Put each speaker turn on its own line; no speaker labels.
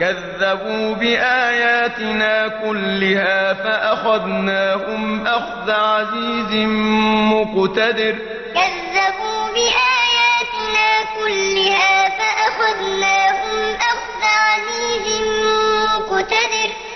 كذبوا بآياتنا كلها فأخذناهم أخذ عزيز مقتدر
كذبوا
بآياتنا كلها فأخذناهم أخذ عزيز مقتدر